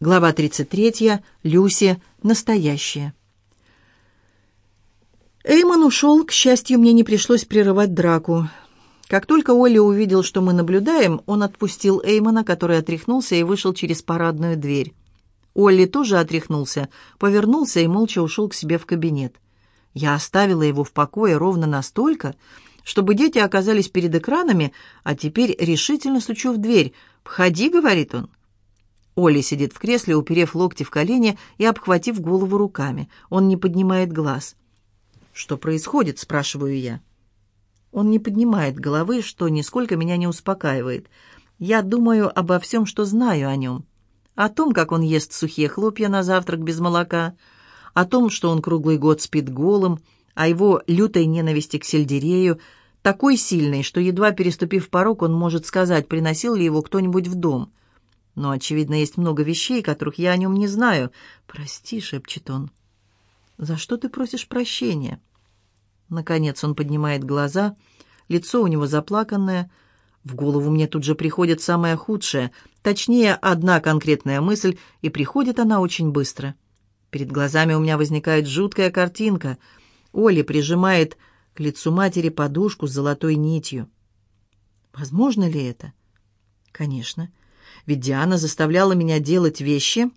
Глава 33. Люси. Настоящее. Эймон ушел, к счастью, мне не пришлось прерывать драку. Как только Оля увидел, что мы наблюдаем, он отпустил Эймона, который отряхнулся и вышел через парадную дверь. Олли тоже отряхнулся, повернулся и молча ушел к себе в кабинет. Я оставила его в покое ровно настолько, чтобы дети оказались перед экранами, а теперь решительно стучу в дверь. «Входи», — говорит он. Оля сидит в кресле, уперев локти в колени и обхватив голову руками. Он не поднимает глаз. «Что происходит?» – спрашиваю я. Он не поднимает головы, что нисколько меня не успокаивает. Я думаю обо всем, что знаю о нем. О том, как он ест сухие хлопья на завтрак без молока, о том, что он круглый год спит голым, о его лютой ненависти к сельдерею, такой сильной, что, едва переступив порог, он может сказать, приносил ли его кто-нибудь в дом – но, очевидно, есть много вещей, которых я о нем не знаю. Прости, шепчет он. За что ты просишь прощения? Наконец он поднимает глаза, лицо у него заплаканное. В голову мне тут же приходит самое худшее, точнее, одна конкретная мысль, и приходит она очень быстро. Перед глазами у меня возникает жуткая картинка. Оля прижимает к лицу матери подушку с золотой нитью. Возможно ли это? Конечно ведь Диана заставляла меня делать вещи,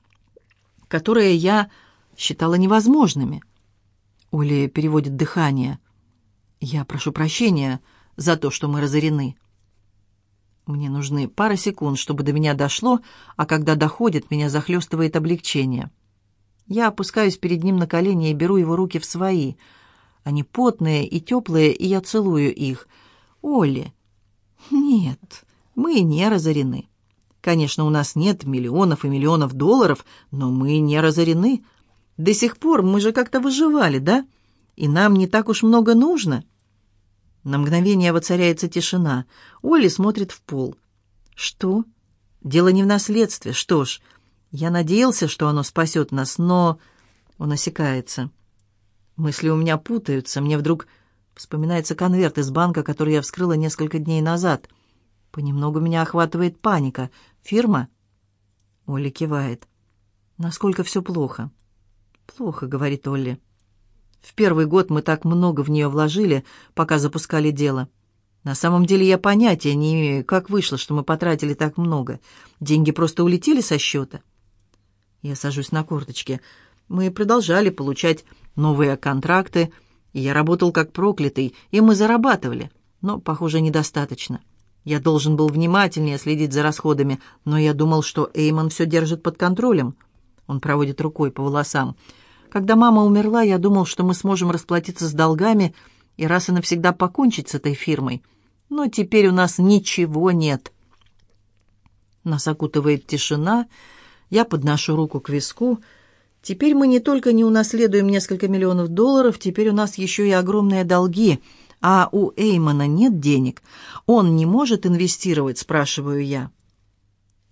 которые я считала невозможными. Оля переводит дыхание. Я прошу прощения за то, что мы разорены. Мне нужны пара секунд, чтобы до меня дошло, а когда доходит, меня захлестывает облегчение. Я опускаюсь перед ним на колени и беру его руки в свои. Они потные и теплые, и я целую их. «Олли!» «Нет, мы не разорены. Конечно, у нас нет миллионов и миллионов долларов, но мы не разорены. До сих пор мы же как-то выживали, да? И нам не так уж много нужно». На мгновение воцаряется тишина. Оли смотрит в пол. «Что? Дело не в наследстве. Что ж, я надеялся, что оно спасет нас, но...» Он осекается. Мысли у меня путаются. Мне вдруг вспоминается конверт из банка, который я вскрыла несколько дней назад. Понемногу меня охватывает паника. Фирма?» Оля кивает. «Насколько все плохо?» «Плохо», — говорит Олли. «В первый год мы так много в нее вложили, пока запускали дело. На самом деле я понятия не имею, как вышло, что мы потратили так много. Деньги просто улетели со счета». Я сажусь на корточки. Мы продолжали получать новые контракты, и я работал как проклятый, и мы зарабатывали, но, похоже, недостаточно. Я должен был внимательнее следить за расходами, но я думал, что Эймон все держит под контролем. Он проводит рукой по волосам. Когда мама умерла, я думал, что мы сможем расплатиться с долгами и раз и навсегда покончить с этой фирмой. Но теперь у нас ничего нет. Нас окутывает тишина. Я подношу руку к виску. Теперь мы не только не унаследуем несколько миллионов долларов, теперь у нас еще и огромные долги а у Эймона нет денег. Он не может инвестировать, спрашиваю я.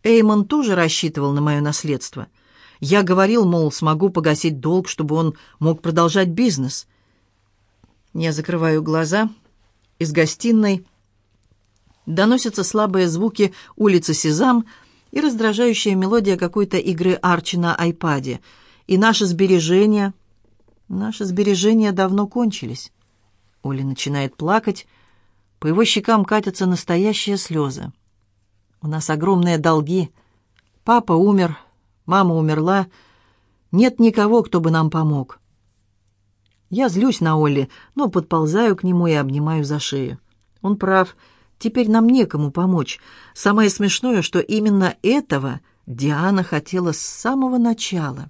Эймон тоже рассчитывал на мое наследство. Я говорил, мол, смогу погасить долг, чтобы он мог продолжать бизнес. Я закрываю глаза. Из гостиной доносятся слабые звуки улицы Сезам и раздражающая мелодия какой-то игры Арчи на айпаде. И наши сбережения... Наши сбережения давно кончились. Оля начинает плакать. По его щекам катятся настоящие слезы. «У нас огромные долги. Папа умер, мама умерла. Нет никого, кто бы нам помог». Я злюсь на Олли, но подползаю к нему и обнимаю за шею. Он прав. Теперь нам некому помочь. Самое смешное, что именно этого Диана хотела с самого начала.